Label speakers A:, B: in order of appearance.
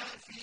A: النَّاسِ